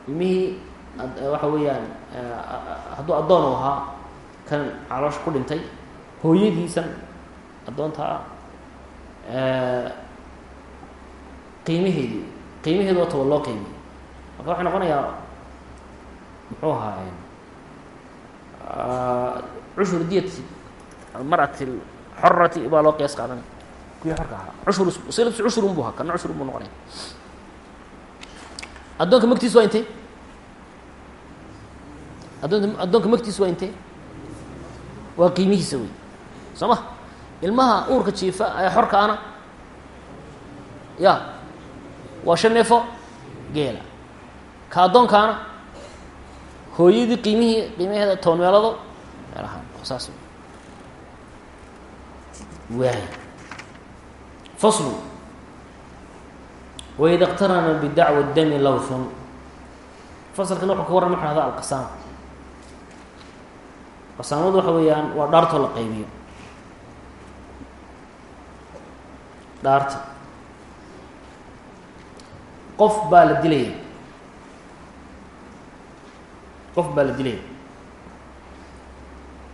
ilmihii waxa weeyaan hadduu addoon u ahaa kan caloosha ku dhintay hooyadiisan addoontaa qiimaheedii qiimaheedu waa toban loo qiimiyey. Marka waxay noqonayaa muxuu ahaa cushur diyati almarati xorati baa loo qiyaas qaadanaya kuwii xorka ahaa. Cushur silbs cushurun bu ahaa kana cushurun buu noqonaya addoonka magtiis waa intee? Addoonka addoonka magtiis waa intee waa qiimihiisa wey soo ma? Ilmaha uurka jiifa ee xorka ana? Ya. Waa shan neefo? Geela. Ka addoonkaana hooyadii qiimihii qiimaheeda toban meelado meel ahaan saas waay faslu. Waida اqtarana bidacwa dami lawthun fasalkan wuxuu ka waxa hada alqasaam qasaamadu waxa weeyaan waa dhaartoo la qaybiyo. Dhaarta. Qof baa la dilaya. Qof baa la dilaya.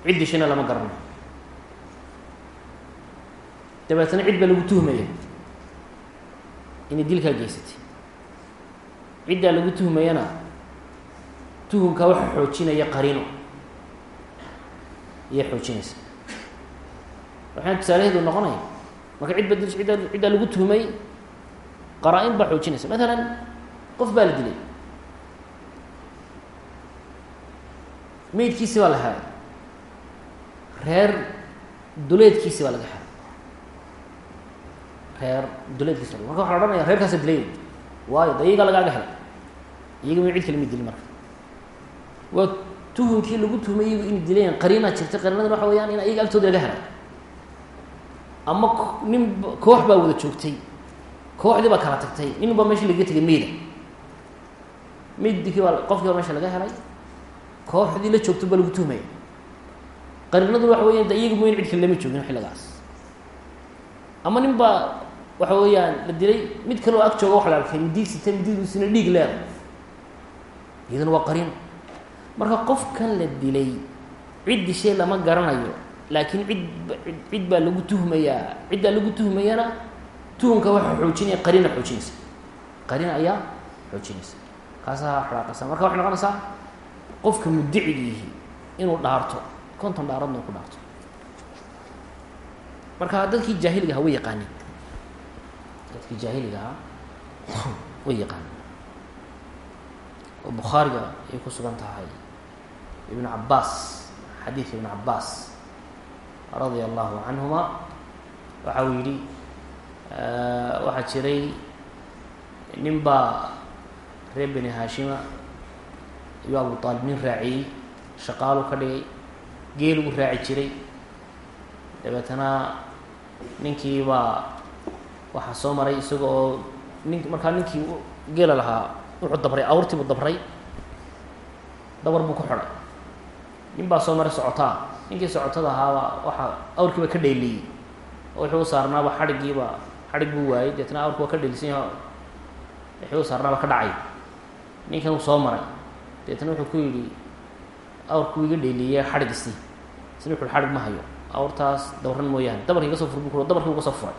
Cid dishana lama garanayo dabeetna cid baa lagu tuhmaya inay dilkaa geysatay. Ciddaa lagu tuhmayana tuhumkaa waxa xoojinaya qariino iyo xoojinaysa. Waxaan tusaalaheedu noqonaya marka cid ba dil ciddaa lagu tuhmay qaraa-in baa xoojinaysa. Maalan qof baa la dilay. Meydkiisi baa la helay reer duleedkiisi baa laga helay reer duleedkiisi marka waxa la odhanaya reerkaasa dilay. Waayo de iyagaa lagaaga helay. Iyaga ma cid kale ma dilin marka? Waa tuhunkii lagu tuhmay iyagu inay dilayan qariinaa jirta qariinadan waxa weyaan in iyaga agtooda laga helay ama nin koox baa wada joogtay. Kooxdii baa kala tagtay. Nin baa meesha lagaga tegay meyda meydkii baa qofkii baa meesha laga helay. Kooxdii la joogto baa lagu tuhmaya qariinadu waxa weyan de iyaga mooyan cid kale lama joogin xilligaas ama nin baa waxa weeyaan la dilay mid kale oo ag jooga waxa la arkay. Midiig sita midiigdiisina dhiig leeda iyaduna waa qariin marka qofkan la dilay cid dishay lama garanayo laakiin cid cid baa lagu tuhmayaa. Ciddaa lagu tuhmayana tuhumka waxaa xoojinaya qariina xoojinaysa. Qariina ayaa xoojinaysa. Kaasaa xaaqasa marka waxay noqonaysaa qofka mudicigiihi inuu dhaarto konton dhaaradna ku dhaarto. Marka dadkii jaahiliga aha way yaqaanin dadkii jaahiliga ahaa way yaqaanin oo bukhaariga ay ku sugan tahay ibnu cabaas xadiidka ibnu cabaas radia allahu canhuma waxa uu yidhi waxaa jiray nin baa reer beni haashima iyo abu aalib nin raaciyey shaqaalu ka dhigay geel uu raaci jiray. Dabeetana ninkii baa waxaa soo maray isaga oo nin markaa ninkii geela lahaa wuxuu dabray dabray dabar buu ku xidhay nin baa soo maray socotaa ninkii socotada ahaaba waxaa awrkiiba ka dheeliyey. Oo wuxuu u saarnaaba xadhiggiiba xadhig buu waayey. Deetna awrki ka dheelisan yaha exuu saarnaaba ka dhacay. Ninkan uu soo maray. Deetna wuxuu ku yidhi awrku iga dheeliye xadhig isii isna wuxu xadhig ma hayo. Awrtaas dawran mooyaane. Dabarkii iga soo fur bu dabarkii uga soo furay.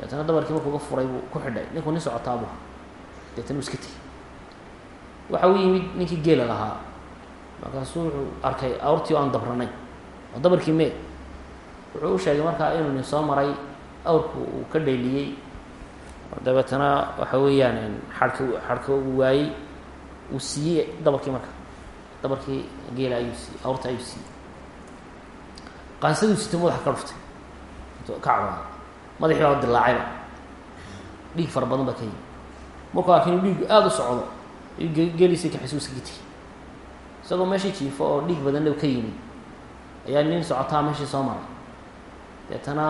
Deetna dabarkii markuu furay buu ku xidhay. Ninku nin socotaabu deetna uu iska tegey waxa u yimid ninkii geela lahaa markaasuu wuxuu arkay awrtii aan dabranayn oo dabarkii mee wuxuu u sheegay markaa inuu nin soo maray awrku uu ka dheeliyey. Dabeetana waxa weeyaan xadhka xadhka uu waayey uu siiyey dabarkii marka. Dabarkii geela ayuu siiyey awrta ayuu siiyey. Qaansaduu sito madaxa ka dhuftay. Ka cabaa madaxii baa dilaacayba dhiig fara badan baa ka yimi markuu arka inuu dhiigu aada u socdo ayuu iska gitay isagoo meeshii jiifo oo dhiig badan dhow ka yimi. Ayaa nin socotaa meeshii soo maray. Deetana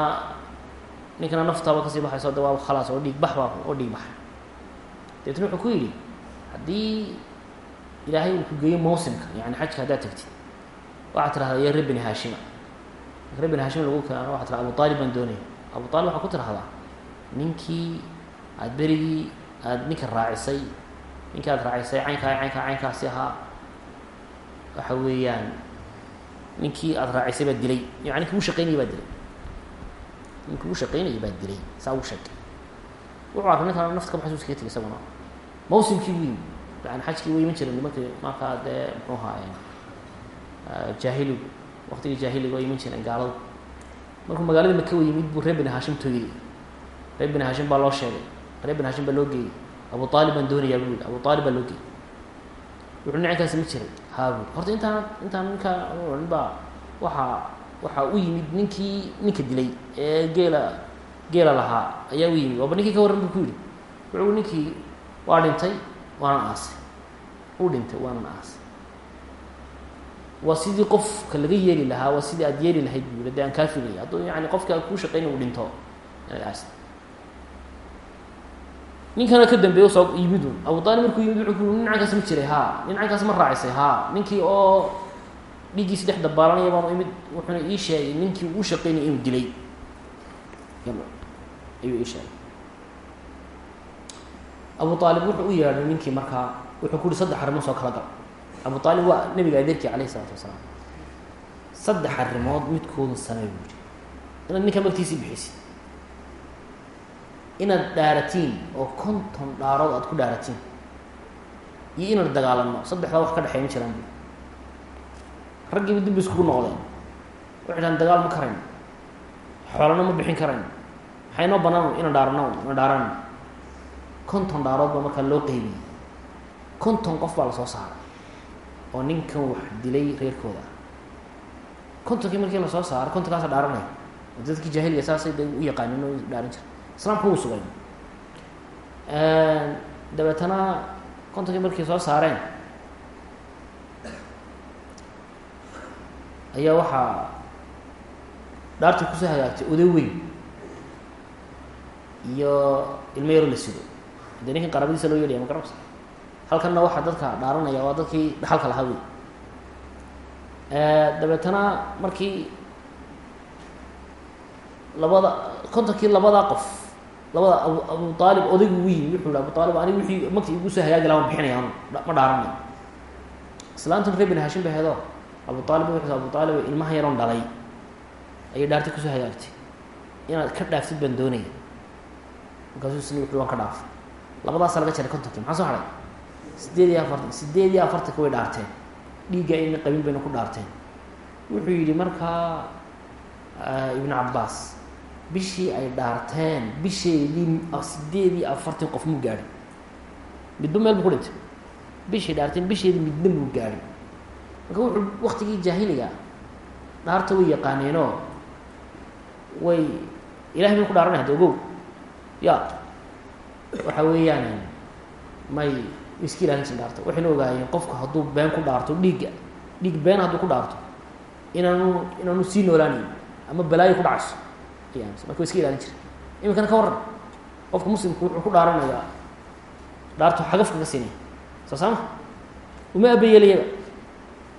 ninkana naftaaba ka sii baxayso de waaba khalaas oo dhiig bax baa oo dhiig baxay deetna wuxuu ku yidhi haddii ilaahay uu ku geeyo mawsimka yani xajka haddaad tagtid waxaad tirahdaa ya ree bini haashima. Ree bini haashim lagu keeno waxaa tirahda abu aalib baan doonaya abu aalib waxaa ku tirahdaa ninkii aada berigii aada ninka raacisay ninkii aada raacisay caynkaa caynkaa caynkaasi ahaa waxa weeyaan ninkii aada raacisay baa dilay. Yani ninkii u shaqeynayay baa dilay. Ninkii u shaqeynayay baa dilay. Saa u sheegay wuxuu arkay ninkaan nafta ka baxaysu iskaga tegay isaguna. Mawsimkii yimi yani xajkii wa iman jiren nimankii markaa dee muxuu ahaa jaahiligu. Waqtigii jaahiliga oo iman jireen gaaladu. Markuu magaalada maka yimid buu reer bini haashim tooyey reer bini haashim baa loo sheegay. Reer bini haashim baa loo geeyey abu aalib baan doonayaa buu yihi abu aalib baa loo geeyey wuxuu nicinkaasi ma jiray haa bui horta intaan intaan ninkaa nin baa waxaa waxaa u yimid ninkii ninka dilay ee geela geela lahaa. Ayaa u yimid. Waaba ninkii ka warran buu ku yidhi. Wuxuu ninkii waa dhintay waanan aasay uu dhintay waanan aasay waa sidii qofka laga yeeli lahaa waa sidii aada yeeli lahayd buu de aan kaa filaya hadduu yani qofka kuu shaqeynay uu dhinto. Inaad aasta ninkana ka dambeeya soo yimid un abu aalib markuu yimid wuxuu ku nin cankaas ma jiray haa. Nin cankaas ma raacisay haa. Ninkii oo dhiiggiisi dhex dabaalanaya baan imid wuxuuna ii sheegay ninkii uu shaqeynayay inuu dilay. Ayuu ii sheegay. Abu aalib wuxuu u yeedhay ninkii markaa wuxuu ku uhi saddex arrimood soo kala gal abu aalib waa nabiga adeerkii alayh isalaatu wasalaam. Saddex arrimood midkooda samey buu yihi inaad ninka magtiisii bixisid inaad dhaaratiin oo konton dhaarood aad ku dhaaratiin iyo inaad dagaalano saddexdaa wax ka dhexeey ma jiraan bu raggiiba dib iskugu noqdeen waxay dhahan dagaal ma karayn xoolana ma bixin karayn maxay noo banaan ina dhaarano ina dhaarano konton dhaarood baa markaa loo qeybiyey. Konton qof baa la soo saaray oo ninkan wax dilay reerkooda. Ah kontonkii markii la soo saaray kontonkaasa dhaaranaya oo dadkii jaahiliga saasay de u yaqaanin oo dhaaran jira islaamka wuu sugay dabeetana kontonkii markii soo saareen ayaa waxaa dhaartii ku soo hagaagtay oday weyn iyo ilmo yaro la sido. Dee ninkan qaraabadiisa loo yeelaya ma garanaysa halkanna waxaa dadka dhaaranaya waa dadkii dhaxalka lahaa wey dabeetana markii labada kontonkii labadaa qof labada abu aalib odaygu ugu yimi wuxuu abu aalib anig wixii magti igu soo hagaagi laha ma dhaaranayo islaantan reer bin haashim ba abu aalib wuxuu abu aalib ilmaha yaroon dhalay ayay dhaartay ku soo hagaagtay inaad ka dhaaftid baan doonaya markaasuu isna wuxuu waan ka dhaafay. Labadaasa laga jaray kontonkii maxaa soo haray? Sideed iyo afartan sideed iyo afartanka way dhaarteen. Dhiigga ayna qabin bayna ku dhaarteen. Wuxuu yidhi markaa ibnu cabaas bishii ay dhaarteen. Bisheedii sideed iyo afartan qof muu gaadhin midba meel buu ku dhintay. Bishay dhaarteen bisheedii midna muu gaadhin marka wuxuu waktigii jaahiliga dhaarta way yaqaaneenoo way ilahay bay ku dhaaranay hada ogow. Ya waxa weeyaan may iska ilaalin jir dhaarta waxayna ogaayeen qofku hadduu been ku dhaarto dhiigga dhiig been hadduu ku dhaarto inaanu inaanu sii noolaanayn ama balaayo ku dhacayso marka wa iska ilaalin jira iminkana ka warran. Qofka muslimku wuxuu ku dhaaranayaa. Dhaartu xagaf kaga siinaya soo saama uma abayeelayaba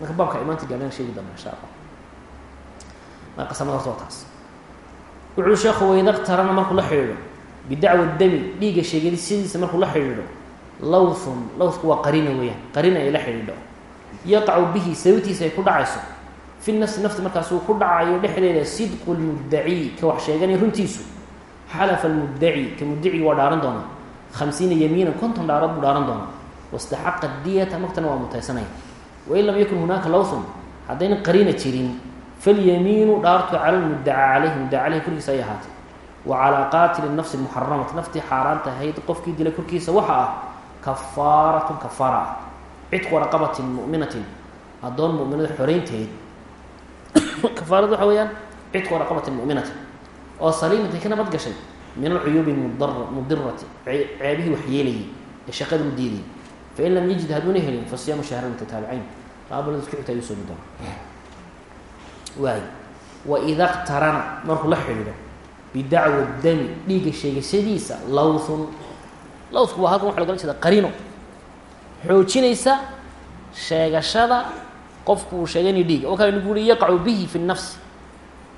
marka baabka imaanta gaadhana sheegi doona insha allah marka qasamada horta waa taas. Wuxuu sheekhu wayda qtarana markuu la xidhiidho. Bidacwa dami dhiigga sheegisidiisa markuu la xidhiidho. Lawthun lawthku waa qarina weeyaan. Qarina ay la xidhiidho. Yaqacu bihi sababtiisa ay ku dhacayso fi nafsi nafti markaasuu ku dhacayo dhexdeeda sidqu lmuddaci ka wax sheeganaya runtiisu xalafa almuddaci ka muddaciga waa dhaaran doonaa khamsiina yamiinan konton dhaarood buu dhaaran doonaa wastaxaqa diyata magtana waa mutaysanaya wain lam yakun hunaaka lawthun haddayna qariina jirin falyamiinu dhaartu cala lmuddaca caleyhi muddaca caleyhi korkiisa ay ahaatay wa calaa qaatili nafsi muxaramati naftii xaaraanta ahayd qofkii dilay korkiisa waxa ah kafaaratun kafaara ah cidqu raqabatin mu'minatin addoon mu'minada xoreynteed kafaaradu waxa weeyaan cidqu raqabatin mu'minatin oo saliimatin ka nabad gashay min alcuyuubi mudirati ceebihii wax yeelayay ee shaqada u diidayay fain lam yajid hadduuna helin fa siyaamu shahrayn mutataabicayn bilood isku xigta ayuu soomi doona waay waida qtarana markuu la xidhiidho bidacwa dami dhiigga sheegashadiisa lawthun. Lawthku waa halkan waxa lagala jeeda qarino xoojinaysa sheegashada qofku uu sheeganay dhiiga. Oo kale nigu uri yaqacu bihi fi nafsi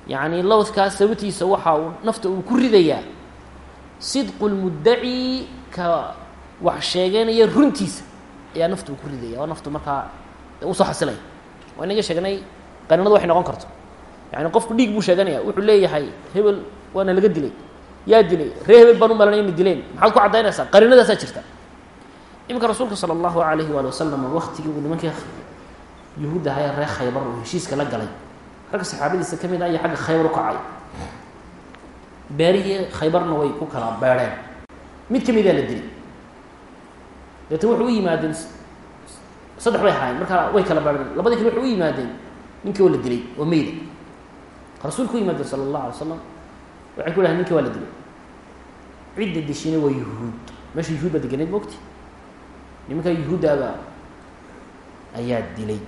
yacni lawthkaas sababtiisa waxa uu nafta uu ku ridayaa. Sidqu lmuddaci ka wax sheeganaya runtiisa ayaa nafta uu ku ridaya oo naftu markaa u soo xasilaya. Waa inaga sheegnay qarinadu waxay noqon karto. Yani qofku dhiig buu sheeganaya. Wuxuu leeyahay hebel waana laga dilay. Yaa dilay. Ree hebel baan u malanay dileen. Maxaad ku caddaynaysaa? Qarinadaasaa jirta. Iminka rasuulka sala allahu alayhi waali wasalam waktigii uu nimankii yuhuudda ahaye reer khaybar uu heshiiska la galay. Ragga saxaabadiisa ka mid ah iyo xagga khaybar u kacay. Beerihii khaybarna way ku kala beerheen mid ka midaa la dilay. Deetna waxay u yimaadeen saddex bay ahaayeen. Markaa way kala beerheen labadii kale waxay u yimaadeen ninkii oo la dilay oo meyda rasuulku u yimaadeen sala allahu alay slam waxay ku dhahay ninki waa la dilay. Cidda dishina waa yuhuud. Meesha yuhuud baa deganeed mogti nimankaa yuhuuddaaba ayaa dilay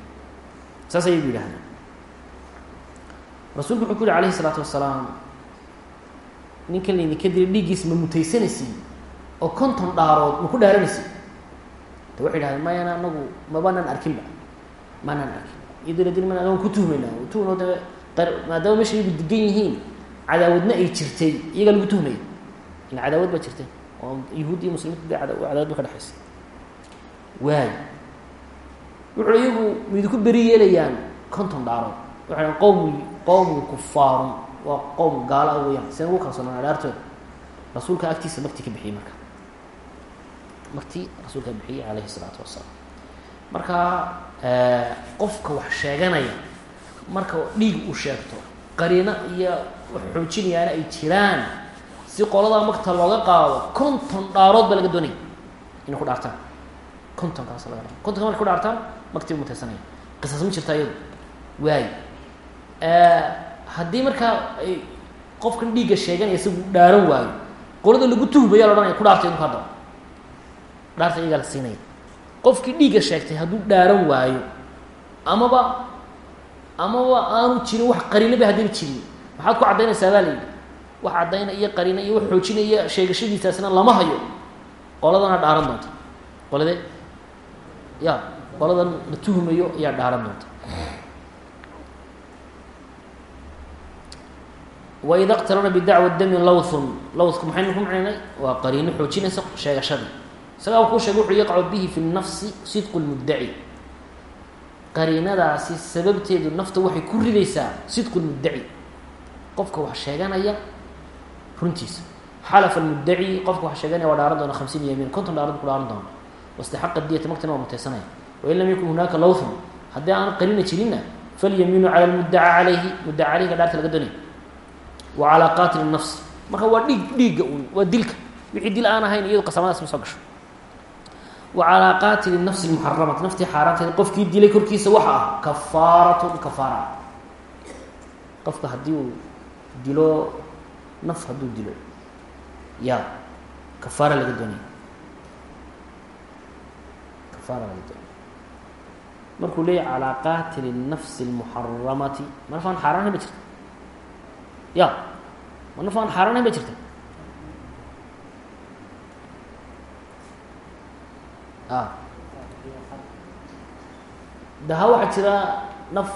saas ayay bu yidhahdeen. Rasuulku wuxuu ku yihi alayhi isalaatu wasalaam ninkan laydinka dilay dhiiggiis ma mutaysanaysiin oo konton dhaarood ma ku dhaaranaysiin. De waxay dhahdeen mayana anagu mabanaan arkinba maanaan arkin. Iyadoo la dil man anagu ku tuhmaynaa tuhno de maadaama meesha iyagu degan yihiin cadaawadna ay jirtay iyagaa lagu tuhmaya ila cadaawad baa jirtay oo yuhuud iyo muslimiinta de ada cadaawad ka dhexaysa waay wuxuu iyagu midku beri yeelayaan konton dhaarood waxay dhahan qowm qowmun waa qowm gaala a weyaan seen ugu kalsoonaan dhaartooda rasuulka agtiisa makti ka bixiyey marka. Makti rasuulka bixiyey calayhi isalaatu wasalaam marka qofka wax sheeganaya marka dhiig uu sheegto qariino iyo wax xoojinayaana ay jiraan si qoladaa makta looga qaado konton dhaarood baa laga doonaya inay ku dhaartaan. Kontonkaas laga dha kontonka markay ku dhaartaan makti mutaysanaya qisas ma jirta iyadu waay. Haddii markaa ay qofkan dhiigga sheeganaya isagu dhaaran waayo qolada lagu tuhmaya la ohanaya ku dhaartay idinku haddaba dhaarta iyagaa la siinaya qofkii dhiigga sheegtay hadduu dhaaran waayo amaba amaba aanu jirin wax qariinaba haddayna jirin maxaad ku caddaynaysaa baa la yidhi. Wax caddayna iyo qariina iyo wax xoojinaya sheegashadiisaasna lama hayo. Qoladana dhaaran doonta qoladee ya qoladan la tuhmayo ayaa dhaaran doonta. Waida qtarana bidacwa dami lawthun lawthku maxaynu ku macnaynay? Waa qariino xoojinaysa sheegashadii isagaa kuu sheegay wuxuu yaqacu bihi fi nafsi sidqu lmuddaci qariinadaasi sababteedu nafta waxay ku ridaysaa sidqu lmuddaci qofka wax sheeganaya runtiisa. Xalafa almuddaci qofka wax sheeganaya waa dhaaran doona hamsiin yamiin. Konton dhaarad ku dhaaran doona. Wastaxaqa diyata magtana waa mutaysanaya wain lam yakun hunaaka lawthun haddii aan qariina jirinna falyamiinu cala lmuddaca calayhi muddaca caleyhiga dhaarta laga doonaya wa calaa qaatili nafsi marka waa dhiig dhiigga un waa dilka wixii dil aan ahayn iyado qasamadaas ma soo gasho wa calaa qaatili nafsi lmuxaramati naftii xaaraanteeda qofkii dilay korkiisa waxa ah kafaaratun kafaara qofka haddii uu dilo naf hadduu dilo ya kafaara laga doonaya kafaara laga doonaya markuu leeyahy calaa qaatili nafsi lmuxaramati ma naf aan ba jirta ya ma naf aan xaaraanayn ba jirta a. Daha waxaa jira naf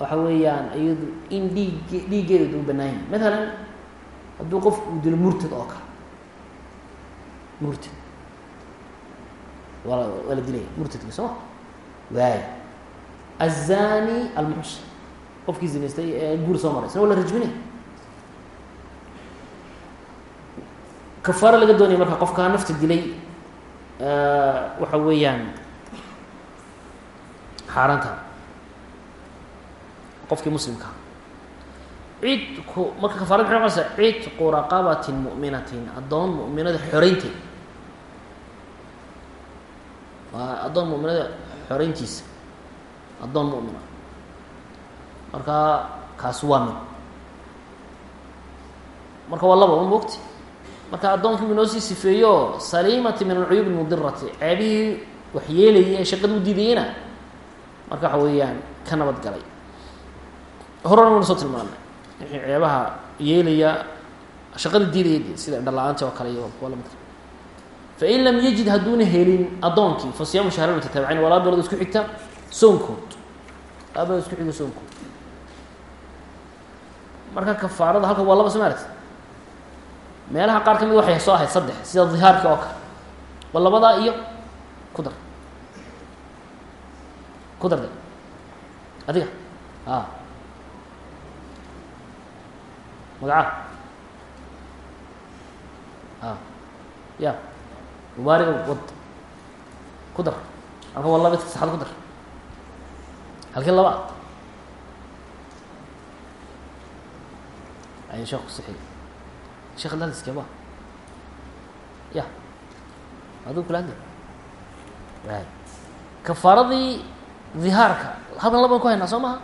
waxa weeyaan iyadu in dhiig dhiiggeeda u banaan yahi hadduu qofku uu dilo murtad oo kale. Murtad. Waa waa la dilaya murtadki soo? ma waay azani almuxsan qofkii zinaystay ee guur soo maray isna waa la rajminaya kafaaro laga doonaya marka qofkaa nafta dilay waxa weeyaan xaaraanta qofkii muslimkaa cidku marka kafaarada maxay noqonaysaa cidqu raqabatin mu'minatin addoon mu'minada xoreynteed waa xoreyntiisa addoon mu'mina. Marka kaasi waa mid. Marka waa laba ma mogti marka addoonkii inoo sii sifeeyo saliimati min alcuyuub almudirati. Ceebihii wax yeelayay ee shaqada u diidayeyna. Marka waxa weeyaan ka nabad galay. Waynu soo tilmaanay wixii ceebaha yeelaya shaqada diidaya sida indhala-aanta oo kale iyo kuwa lamidka fain lam yajid hadduuna helin addoonkii fa siyaamu shahrayn mutataabicayn waa laba bilood isku xigta soonkood laba bilood isku xiga soonkood marka kafaarada halka waa laba soo maaragti meelaha qaar ka mid waxay soo ahayd saddex sida dihaarka oo kale waa labadaa iyo ku dar ku darda adiga a magaca a ya mubaariga wad ku dar halka waa laba saxad ku dar. Halkii laba. Ay sheekh kusixiy sheekh dalskeba ya aduu kula waay kafaaradii dihaarka halkan laban ku haynaa soo maha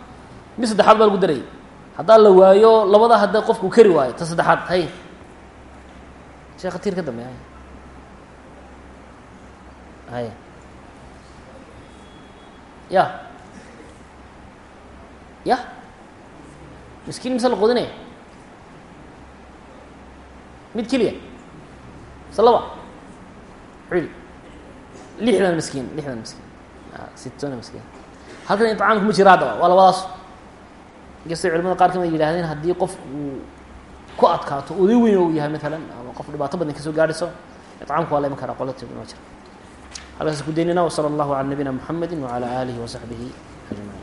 mid saddexaad baa lagu darayay haddaa la waayo labada hadda qofku kari waayo ta saddexaad hay sheekha tiir ka dambeya hay. Ya. Ya. Miskiin mise la qudinaya mid keliya mise laba culi lixdan miskiin lixdan miskiin. Sitona miskiin. Halkan iطcaamka ma jira haddaba waa labadaas inkastay culamada qaar ka mid yidhahdeen haddii qof uu ku adkaato oday weyn ou yahay maalan ama qof dhibaato badan ka soo gaadhayso iطcaamka waa la iman karaa qolati ma jira halkaas ku daynina wsala allahu cala nabiyina mxamedi wcala aalihi wasaxbihi ajmaciin